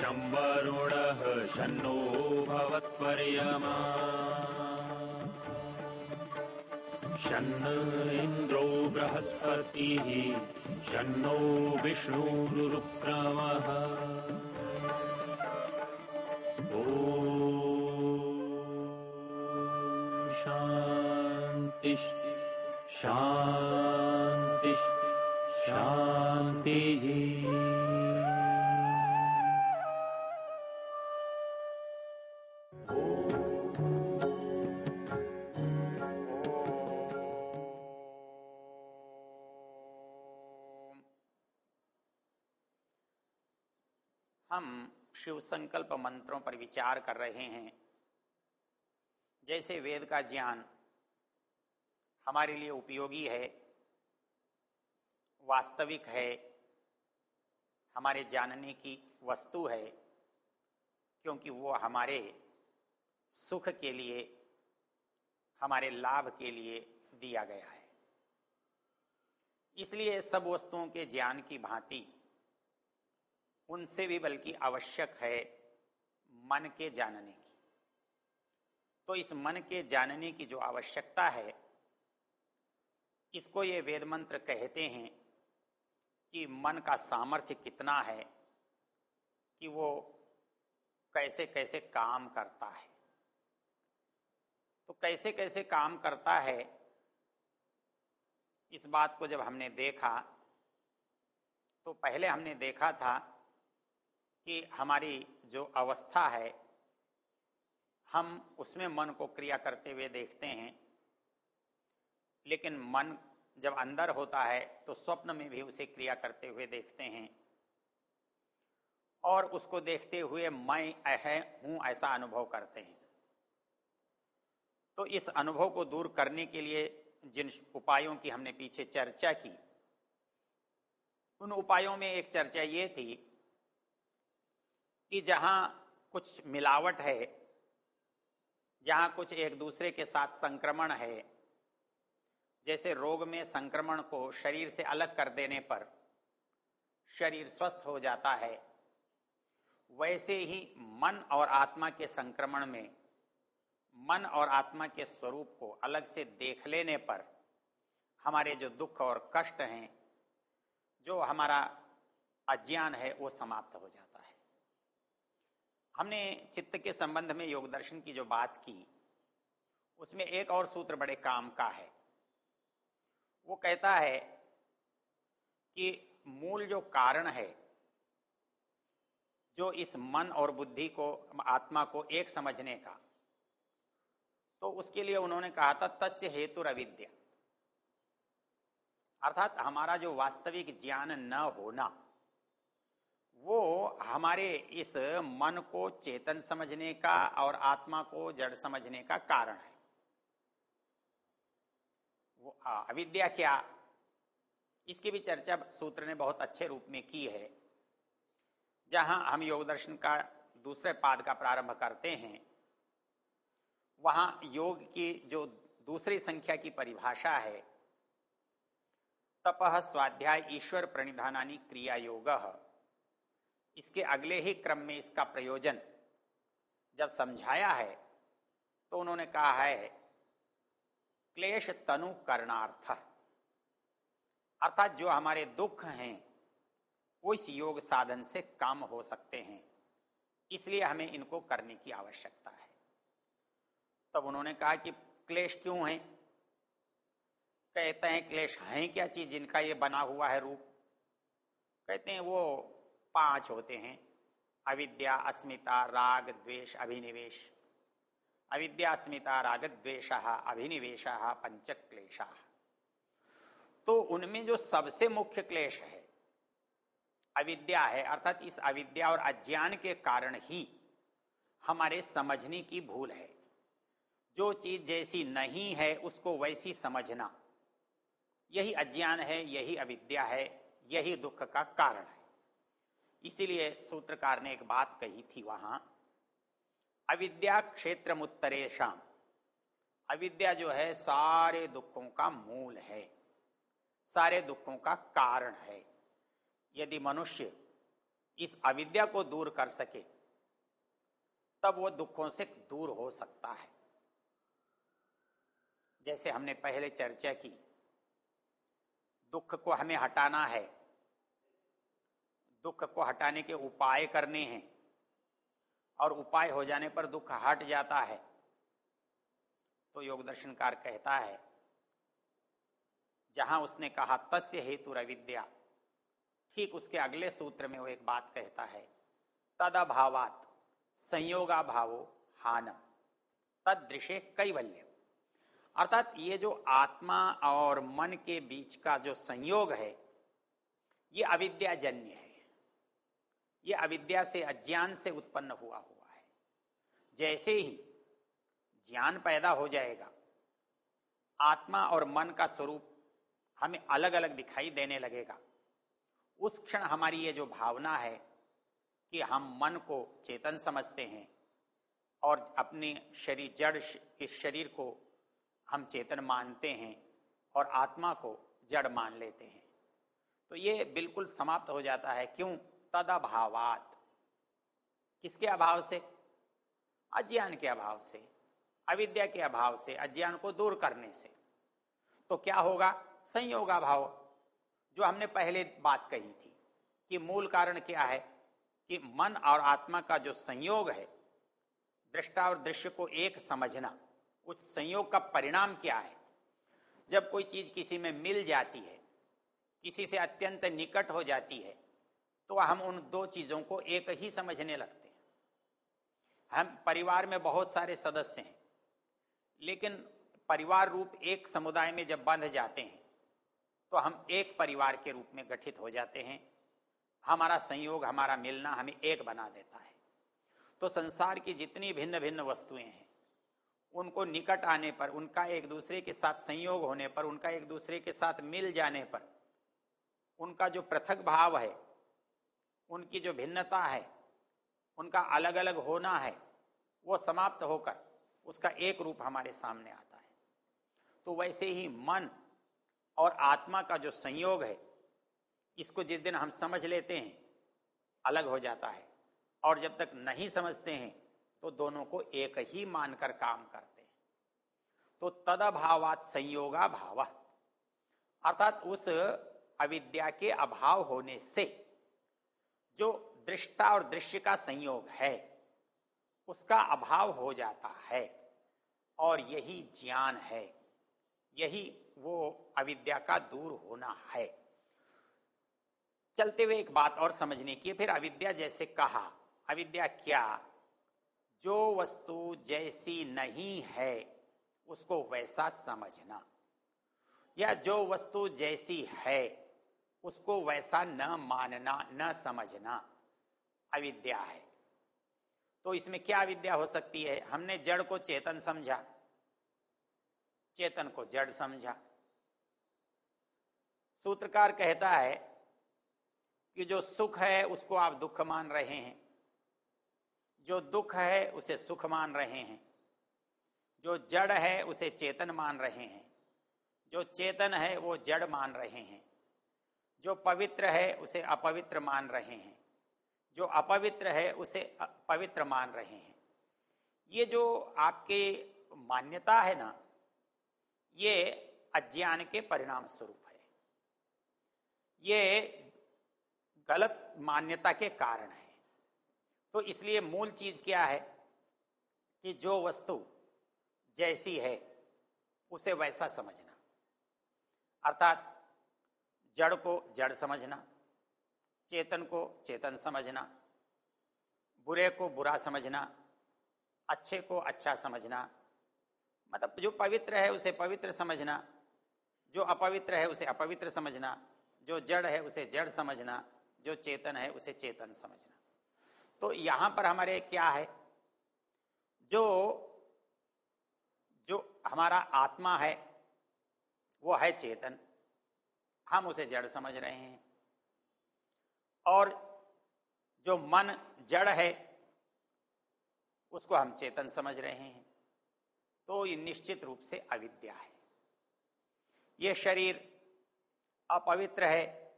शम्बरुणः शन्नो भवत्पर्यमा। शन्न इन्द्रो बृहस्पतिः शन्नो विष्णुरुक्रमः ॐ शान्तिः शान्तिः शान्तिः शिव संकल्प मंत्रों पर विचार कर रहे हैं। जैसे वेद का ज्ञान हमारे लिए उपयोगी है, वास्तविक है, हमारे जानने की वस्तु है, क्योंकि वो हमारे सुख के लिए, हमारे लाभ के लिए दिया गया है। इसलिए सब वस्तुओं के ज्ञान की भांति उनसे भी बल्कि आवश्यक है मन के जानने की। तो इस मन के जानने की जो आवश्यकता है, इसको ये वेद मंत्र कहते हैं कि मन का सामर्थ्य कितना है कि वो कैसे कैसे काम करता है। तो कैसे कैसे काम करता है, इस बात को जब हमने देखा तो पहले हमने देखा था कि हमारी जो अवस्था है, हम उसमें मन को क्रिया करते हुए देखते हैं। लेकिन मन जब अंदर होता है तो स्वप्न में भी उसे क्रिया करते हुए देखते हैं। और उसको देखते हुए मैं है हूँ ऐसा अनुभव करते हैं। तो इस अनुभव को दूर करने के लिए जिन उपायों की हमने पीछे चर्चा की, उन उपायों में एक चर्चा ये थी कि जहाँ कुछ मिलावट है, जहाँ कुछ एक दूसरे के साथ संक्रमण है, जैसे रोग में संक्रमण को शरीर से अलग कर देने पर शरीर स्वस्थ हो जाता है, वैसे ही मन और आत्मा के संक्रमण में मन और आत्मा के स्वरूप को अलग से देख लेने पर हमारे जो दुख और कष्ट हैं, जो हमारा अज्ञान है, वो समाप्त हो जाता है। हमने चित्त के संबंध में योग दर्शन की जो बात की, उसमें एक और सूत्र बड़े काम का है। वो कहता है कि मूल जो कारण है, जो इस मन और बुद्धि को, आत्मा को एक समझने का तो उसके लिए उन्होंने कहा था, तस्य हेतु अविद्या अर्थात हमारा जो वास्तविक ज्ञान न होना वो हमारे इस मन को चेतन समझने का और आत्मा को जड़ समझने का कारण है। वो अविद्या क्या? इसकी भी चर्चा सूत्र ने बहुत अच्छे रूप में की है। जहाँ हम योग दर्शन का दूसरे पाद का प्रारंभ करते हैं, वहाँ योग की जो दूसरी संख्या की परिभाषा है तपह स्वाध्याय ईश्वर प्रणिधानी क्रिया योग इसके अगले ही क्रम में इसका प्रयोजन जब समझाया है तो उन्होंने कहा है, क्लेश तनु करणार्थ। अर्थात जो हमारे दुख हैं, वो इस योग साधन से काम हो सकते हैं। इसलिए हमें इनको करने की आवश्यकता है। तब उन्होंने कहा कि क्लेश क्यों है? कहते हैं, क्लेश हैं क्या चीज़ जिनका ये बना हुआ है रूप? कहते हैं, वो पाँच होते हैं। अविद्या, अस्मिता, राग, द्वेष, अभिनिवेश। अविद्या, अस्मिता, राग द्वेश अभिनिवेश पंच क्लेश तो उनमें जो सबसे मुख्य क्लेश है, अविद्या है, अर्थात इस अविद्या और अज्ञान के कारण ही हमारे समझने की भूल है। जो चीज़ जैसी नहीं है, उसको वैसी समझना। यही अज्ञान है, यही अविद्या है, यही दुख का कारण है। इसीलिए सूत्रकार ने एक बात कही थी वहाँ, अविद्या क्षेत्र उत्तरेशम अविद्या जो है, सारे दुखों का मूल है। सारे दुखों का कारण है। यदि मनुष्य इस अविद्या को दूर कर सके, तब वो दुखों से दूर हो सकता है। जैसे हमने पहले चर्चा की, दुख को हमें हटाना है। दुख को हटाने के उपाय करने हैं। और उपाय हो जाने पर दुख हट जाता है। तो योग दर्शनकार कहता है, जहाँ उसने कहा, तस्य हेतु रविद्या। ठीक उसके अगले सूत्र में वो एक बात कहता है तद संयोगा भावो हानम। तद दृश्य कैवल्य अर्थात ये जो आत्मा और मन के बीच का जो संयोग है, ये अविद्याजन्य है। ये अविद्या से, अज्ञान से उत्पन्न हुआ हुआ है। जैसे ही ज्ञान पैदा हो जाएगा, आत्मा और मन का स्वरूप हमें अलग अलग दिखाई देने लगेगा। उस क्षण हमारी ये जो भावना है कि हम मन को चेतन समझते हैं और अपने शरीर, जड़ इस शरीर को हम चेतन मानते हैं और आत्मा को जड़ मान लेते हैं। तो ये बिल्कुल समाप्त हो जाता है। क्यों? तद अभावात किसके अभाव से? अज्ञान के अभाव से। अविद्या के अभाव से, अज्ञान को दूर करने से। तो क्या होगा? संयोगा भाव जो हमने पहले बात कही थी कि मूल कारण क्या है? कि मन और आत्मा का जो संयोग है, दृष्टा और दृश्य को एक समझना, उस संयोग का परिणाम क्या है? जब कोई चीज़ किसी में मिल जाती है, किसी से अत्यंत निकट हो जाती है तो हम उन दो चीज़ों को एक ही समझने लगते हैं। हम परिवार में बहुत सारे सदस्य हैं, लेकिन परिवार रूप एक समुदाय में जब बंध जाते हैं तो हम एक परिवार के रूप में गठित हो जाते हैं। हमारा संयोग, हमारा मिलना हमें एक बना देता है। तो संसार की जितनी भिन्न भिन्न वस्तुएँ हैं, उनको निकट आने पर, उनका एक दूसरे के साथ संयोग होने पर, उनका एक दूसरे के साथ मिल जाने पर, उनका जो पृथक भाव है उनकी जो भिन्नता है, उनका अलग अलग होना है, वो समाप्त होकर उसका एक रूप हमारे सामने आता है। तो वैसे ही मन और आत्मा का जो संयोग है, इसको जिस दिन हम समझ लेते हैं, अलग हो जाता है। और जब तक नहीं समझते हैं तो दोनों को एक ही मानकर काम करते हैं। तो तदभावात संयोगा भाव अर्थात उस अविद्या के अभाव होने से जो दृष्टा और दृश्य का संयोग है, उसका अभाव हो जाता है और यही ज्ञान है, यही वो अविद्या का दूर होना है। चलते हुए एक बात और समझने की फिर अविद्या जैसे कहा, अविद्या क्या? जो वस्तु जैसी नहीं है, उसको वैसा समझना। या जो वस्तु जैसी है उसको वैसा न मानना, न समझना अविद्या है। तो इसमें क्या अविद्या हो सकती है? हमने जड़ को चेतन समझा। चेतन को जड़ समझा। सूत्रकार कहता है कि जो सुख है, उसको आप दुख मान रहे हैं। जो दुख है, उसे सुख मान रहे हैं। जो जड़ है, उसे चेतन मान रहे हैं। जो चेतन है, वो जड़ मान रहे हैं। जो पवित्र है, उसे अपवित्र मान रहे हैं। जो अपवित्र है, उसे पवित्र मान रहे हैं। ये जो आपके मान्यता है ना, ये अज्ञान के परिणाम स्वरूप है। ये गलत मान्यता के कारण है। तो इसलिए मूल चीज़ क्या है कि जो वस्तु जैसी है, उसे वैसा समझना। अर्थात जड़ को जड़ समझना, चेतन को चेतन समझना, बुरे को बुरा समझना, अच्छे को अच्छा समझना मतलब जो पवित्र है उसे पवित्र समझना, जो अपवित्र है उसे अपवित्र समझना, जो जड़ है उसे जड़ समझना, जो चेतन है उसे चेतन समझना। तो यहाँ पर हमारे क्या है? जो जो हमारा आत्मा है, वो है चेतन। हम उसे जड़ समझ रहे हैं। और जो मन जड़ है, उसको हम चेतन समझ रहे हैं। तो ये निश्चित रूप से अविद्या है। ये शरीर अपवित्र है,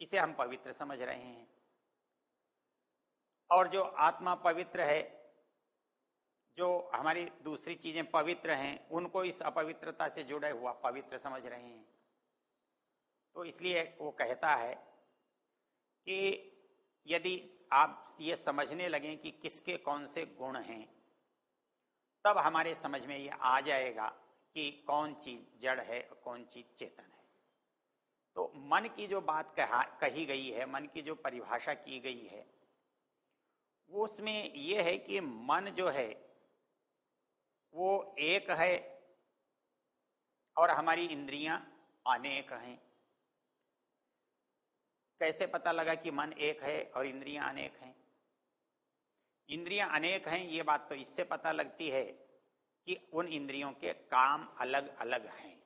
इसे हम पवित्र समझ रहे हैं। और जो आत्मा पवित्र है, जो हमारी दूसरी चीज़ें पवित्र हैं, उनको इस अपवित्रता से जुड़े हुआ पवित्र समझ रहे हैं। तो इसलिए वो कहता है कि यदि आप ये समझने लगें कि किसके कौन से गुण हैं, तब हमारे समझ में ये आ जाएगा कि कौन चीज़ जड़ है और कौन चीज़ चेतन है। तो मन की जो बात कहा, कही गई है, मन की जो परिभाषा की गई है, वो उसमें यह है कि मन जो है, वो एक है और हमारी इंद्रियाँ अनेक हैं। कैसे पता लगा कि मन एक है और इंद्रियाँ अनेक हैं? इंद्रियाँ अनेक हैं, ये बात तो इससे पता लगती है कि उन इंद्रियों के काम अलग अलग हैं।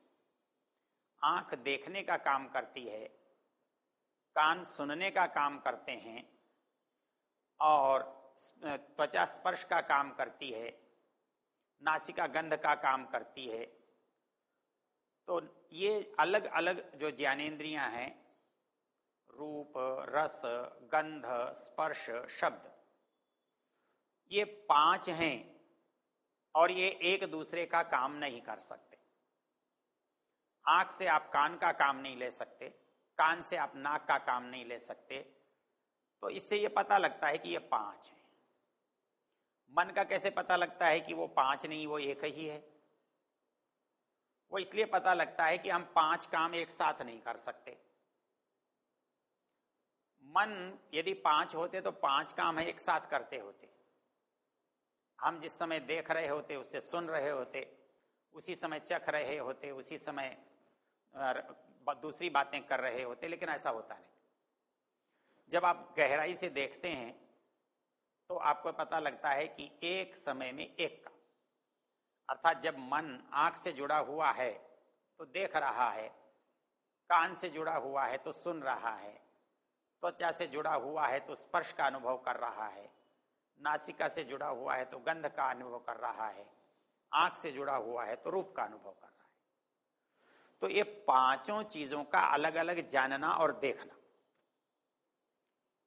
आँख देखने का काम करती है, कान सुनने का काम करते हैं और त्वचा स्पर्श का काम करती है, नासिका गंध का काम करती है। तो ये अलग अलग जो ज्ञानेन्द्रियाँ हैं रूप, रस, गंध, स्पर्श, शब्द। ये पाँच हैं और ये एक दूसरे का काम नहीं कर सकते। आँख से आप कान का काम नहीं ले सकते, कान से आप नाक का काम नहीं ले सकते। तो इससे ये पता लगता है कि ये पाँच है। मन का कैसे पता लगता है कि वो पाँच नहीं, वो एक ही है? वो इसलिए पता लगता है कि हम पाँच काम एक साथ नहीं कर सकते। मन यदि पाँच होते तो पाँच काम है, एक साथ करते होते। हम जिस समय देख रहे होते, उससे सुन रहे होते, उसी समय चख रहे होते, उसी समय दूसरी बातें कर रहे होते, लेकिन ऐसा होता नहीं। जब आप गहराई से देखते हैं तो आपको पता लगता है कि एक समय में एक काम। अर्थात जब मन आँख से जुड़ा हुआ है तो देख रहा है, कान से जुड़ा हुआ है तो सुन रहा है त्वचा से जुड़ा हुआ है तो स्पर्श का अनुभव कर रहा है। नासिका से जुड़ा हुआ है तो गंध का अनुभव कर रहा है। आँख से जुड़ा हुआ है तो रूप का अनुभव कर रहा है। तो ये पाँचों चीज़ों का अलग अलग जानना और देखना,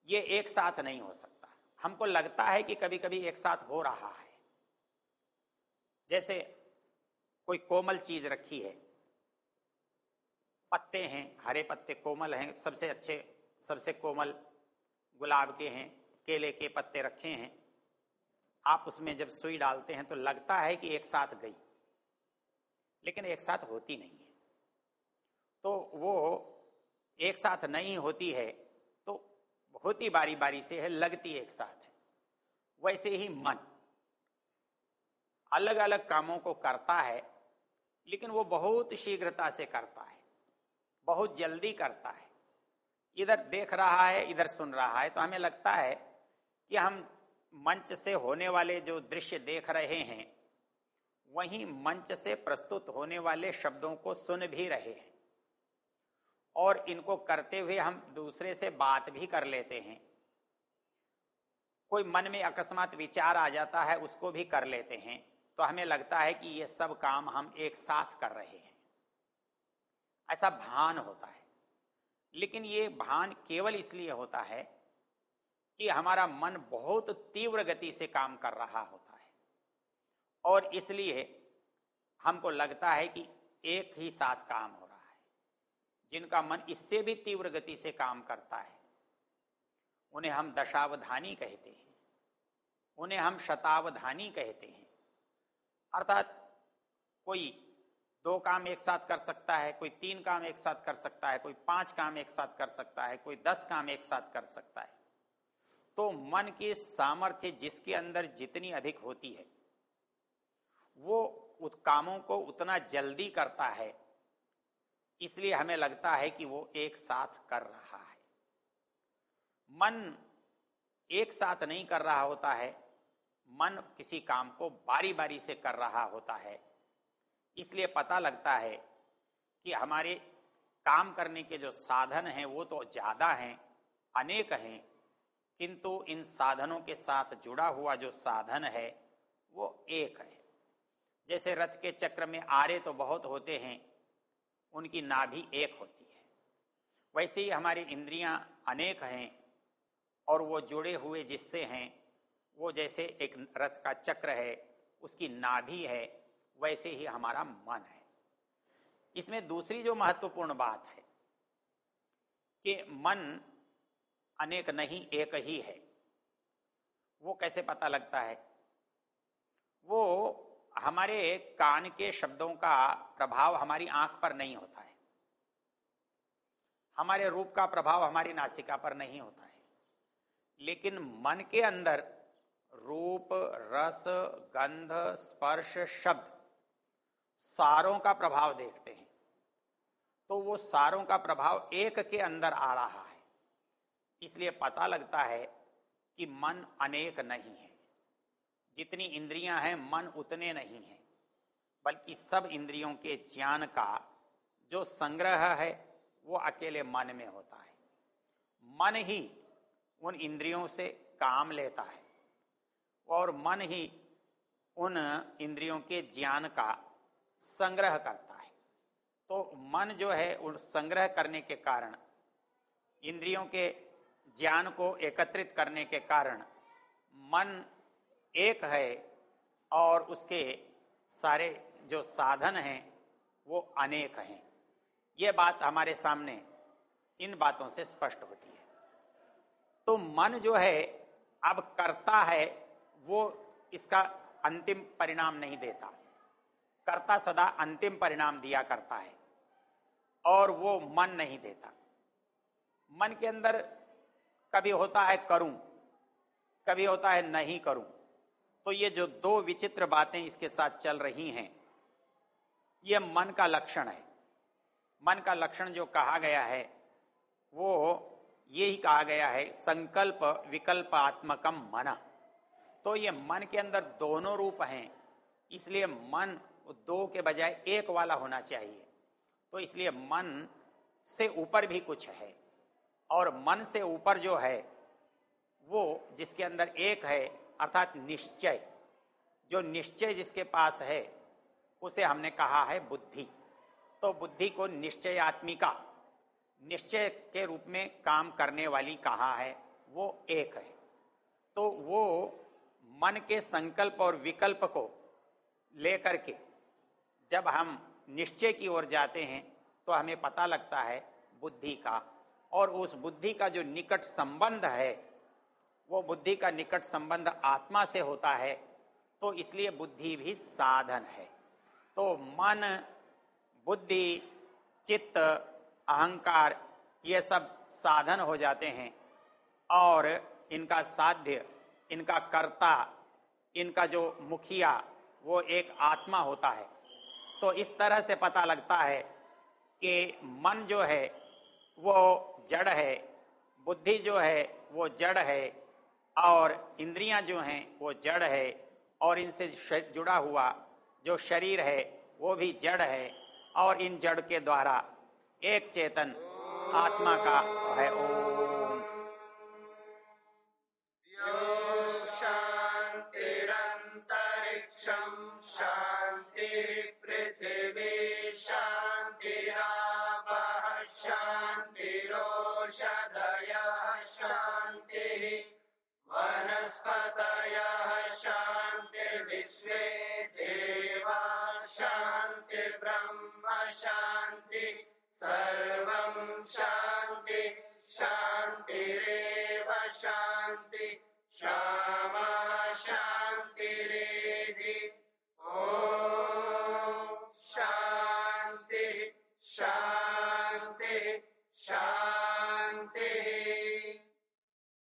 ये एक साथ नहीं हो सकता। हमको लगता है कि कभी कभी एक साथ हो रहा है। जैसे कोई कोमल चीज़ रखी है, पत्ते हैं, हरे पत्ते कोमल हैं, सबसे अच्छे सबसे कोमल गुलाब के हैं, केले के पत्ते रखे हैं। आप उसमें जब सुई डालते हैं तो लगता है कि एक साथ गई, लेकिन एक साथ होती नहीं है। तो वो एक साथ नहीं होती है तो होती बारी बारी से है, लगती एक साथ है। वैसे ही मन अलग अलग कामों को करता है, लेकिन वो बहुत शीघ्रता से करता है, बहुत जल्दी करता है। इधर देख रहा है, इधर सुन रहा है। तो हमें लगता है कि हम मंच से होने वाले जो दृश्य देख रहे हैं, वहीं मंच से प्रस्तुत होने वाले शब्दों को सुन भी रहे हैं। और इनको करते हुए हम दूसरे से बात भी कर लेते हैं। कोई मन में अकस्मात विचार आ जाता है, उसको भी कर लेते हैं। तो हमें लगता है कि ये सब काम हम एक साथ कर रहे हैं। ऐसा भान होता है। लेकिन ये भान केवल इसलिए होता है कि हमारा मन बहुत तीव्र गति से काम कर रहा होता है। और इसलिए हमको लगता है कि एक ही साथ काम हो रहा है। जिनका मन इससे भी तीव्र गति से काम करता है, उन्हें हम दशावधानी कहते हैं। उन्हें हम शतावधानी कहते हैं। अर्थात कोई दो काम एक साथ कर सकता है, कोई तीन काम एक साथ कर सकता है, कोई पाँच काम एक साथ कर सकता है, कोई दस काम एक साथ कर सकता है। तो मन की सामर्थ्य जिसके अंदर जितनी अधिक होती है, वो उत कामों को उतना जल्दी करता है। इसलिए हमें लगता है कि वो एक साथ कर रहा है। मन एक साथ नहीं कर रहा होता है, मन किसी काम को बारी बारी से कर रहा होता है। इसलिए पता लगता है कि हमारे काम करने के जो साधन हैं, वो तो ज़्यादा हैं, अनेक हैं, किंतु इन साधनों के साथ जुड़ा हुआ जो साधन है, वो एक है। जैसे रथ के चक्र में आरे तो बहुत होते हैं, उनकी नाभि एक होती है। वैसे ही हमारी इंद्रियाँ अनेक हैं, और वो जुड़े हुए जिससे हैं, वो जैसे एक रथ का चक्र है, उसकी नाभि है वैसे ही हमारा मन है। इसमें दूसरी जो महत्वपूर्ण बात है कि मन अनेक नहीं, एक ही है। वो कैसे पता लगता है? वो हमारे कान के शब्दों का प्रभाव हमारी आँख पर नहीं होता है। हमारे रूप का प्रभाव हमारी नासिका पर नहीं होता है। लेकिन मन के अंदर रूप, रस, गंध, स्पर्श, शब्द सारों का प्रभाव देखते हैं। तो वो सारों का प्रभाव एक के अंदर आ रहा है। इसलिए पता लगता है कि मन अनेक नहीं है। जितनी इंद्रियाँ हैं, मन उतने नहीं हैं। बल्कि सब इंद्रियों के ज्ञान का जो संग्रह है, वो अकेले मन में होता है। मन ही उन इंद्रियों से काम लेता है। और मन ही उन इंद्रियों के ज्ञान का संग्रह करता है। तो मन जो है उन संग्रह करने के कारण, इंद्रियों के ज्ञान को एकत्रित करने के कारण, मन एक है और उसके सारे जो साधन हैं, वो अनेक हैं। ये बात हमारे सामने इन बातों से स्पष्ट होती है। तो मन जो है, अब करता है, वो इसका अंतिम परिणाम नहीं देता। कर्ता सदा अंतिम परिणाम दिया करता है और वो मन नहीं देता। मन के अंदर कभी होता है करूँ, कभी होता है नहीं करूँ। तो ये जो दो विचित्र बातें इसके साथ चल रही हैं, ये मन का लक्षण है। मन का लक्षण जो कहा गया है, वो यही कहा गया है, संकल्प विकल्पात्मकम मना। तो ये मन के अंदर दोनों रूप हैं, इसलिए मन दो के बजाय एक वाला होना चाहिए। तो इसलिए मन से ऊपर भी कुछ है और मन से ऊपर जो है, वो जिसके अंदर एक है, अर्थात निश्चय, जो निश्चय जिसके पास है, उसे हमने कहा है बुद्धि। तो बुद्धि को निश्चय निश्चयात्मिका, निश्चय के रूप में काम करने वाली कहा है, वो एक है। तो वो मन के संकल्प और विकल्प को लेकर के जब हम निश्चय की ओर जाते हैं तो हमें पता लगता है बुद्धि का। और उस बुद्धि का जो निकट संबंध है, वो बुद्धि का निकट संबंध आत्मा से होता है तो इसलिए बुद्धि भी साधन है। तो मन, बुद्धि, चित्त, अहंकार, ये सब साधन हो जाते हैं। और इनका साध्य, इनका कर्ता, इनका जो मुखिया, वो एक आत्मा होता है। तो इस तरह से पता लगता है कि मन जो है, वो जड़ है, बुद्धि जो है, वो जड़ है, और इंद्रियाँ जो हैं, वो जड़ है, और इनसे जुड़ा हुआ जो शरीर है, वो भी जड़ है, और इन जड़ के द्वारा एक चेतन आत्मा का है। ओम।